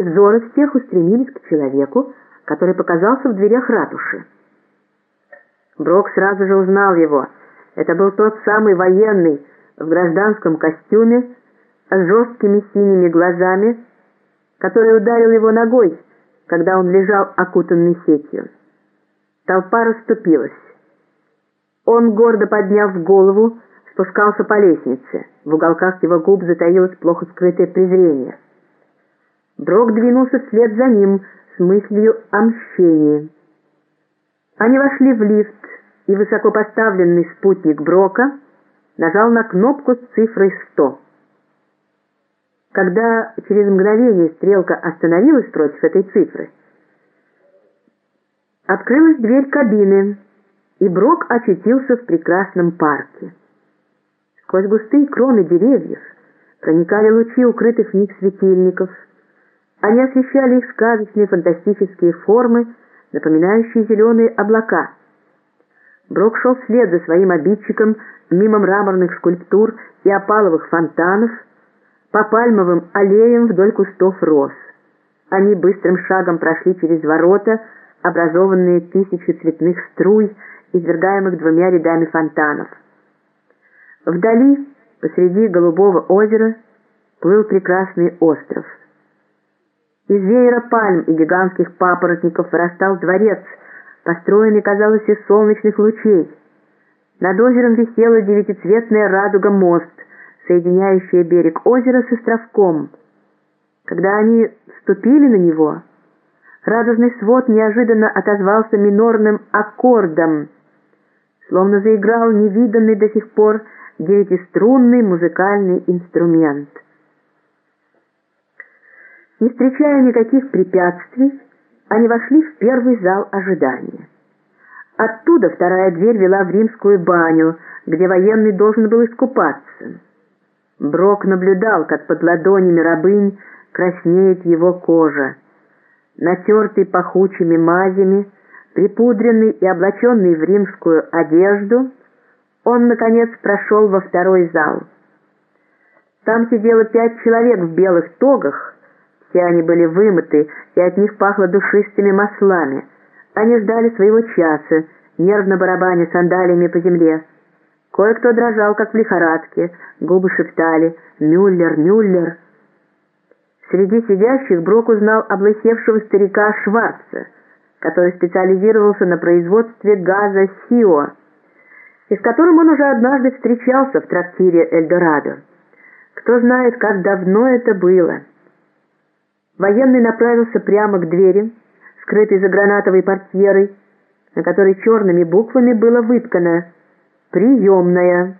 Взоры всех устремились к человеку, который показался в дверях ратуши. Брок сразу же узнал его. Это был тот самый военный в гражданском костюме с жесткими синими глазами, который ударил его ногой, когда он лежал окутанный сетью. Толпа расступилась. Он, гордо подняв голову, спускался по лестнице. В уголках его губ затаилось плохо скрытое презрение. Брок двинулся вслед за ним с мыслью о мщении. Они вошли в лифт, и высокопоставленный спутник Брока нажал на кнопку с цифрой 100. Когда через мгновение стрелка остановилась против этой цифры, открылась дверь кабины, и Брок очутился в прекрасном парке. Сквозь густые кроны деревьев проникали лучи укрытых в них светильников. Они освещали их сказочные фантастические формы, напоминающие зеленые облака. Брок шел вслед за своим обидчиком мимо мраморных скульптур и опаловых фонтанов, по пальмовым аллеям вдоль кустов роз. Они быстрым шагом прошли через ворота, образованные тысячи цветных струй, извергаемых двумя рядами фонтанов. Вдали, посреди голубого озера, плыл прекрасный остров. Из веера пальм и гигантских папоротников вырастал дворец, построенный, казалось, из солнечных лучей. Над озером висела девятицветная радуга мост, соединяющая берег озера с островком. Когда они ступили на него, радужный свод неожиданно отозвался минорным аккордом, словно заиграл невиданный до сих пор девятиструнный музыкальный инструмент. Не встречая никаких препятствий, они вошли в первый зал ожидания. Оттуда вторая дверь вела в римскую баню, где военный должен был искупаться. Брок наблюдал, как под ладонями рабынь краснеет его кожа. Натертый пахучими мазями, припудренный и облаченный в римскую одежду, он, наконец, прошел во второй зал. Там сидело пять человек в белых тогах, все они были вымыты, и от них пахло душистыми маслами. Они ждали своего часа, нервно барабаня сандалиями по земле. Кое-кто дрожал, как в лихорадке, губы шептали «Мюллер, Мюллер». Среди сидящих Брок узнал облысевшего старика Шварца, который специализировался на производстве газа «Сио», и с которым он уже однажды встречался в трактире «Эльдорадо». Кто знает, как давно это было. Военный направился прямо к двери, скрытой за гранатовой портьерой, на которой черными буквами было выткано «Приемная».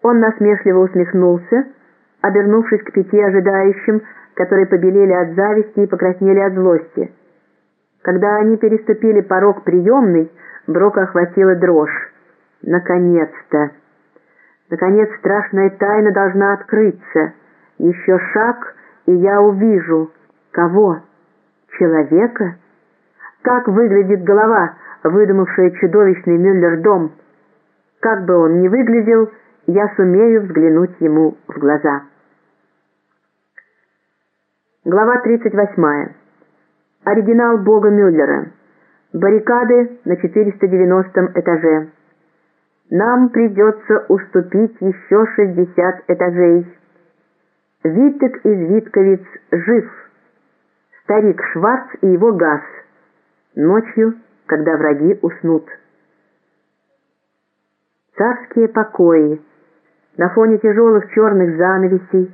Он насмешливо усмехнулся, обернувшись к пяти ожидающим, которые побелели от зависти и покраснели от злости. Когда они переступили порог приемной, Брока охватила дрожь. Наконец-то! Наконец страшная тайна должна открыться. Еще шаг, и я увижу. Кого? Человека? Как выглядит голова, выдумавшая чудовищный Мюллер-дом? Как бы он ни выглядел, я сумею взглянуть ему в глаза. Глава 38. Оригинал Бога Мюллера. Баррикады на 490 этаже. Нам придется уступить еще 60 этажей. Витек из Витковиц жив. Старик Шварц и его газ. Ночью, когда враги уснут. Царские покои. На фоне тяжелых черных занавесей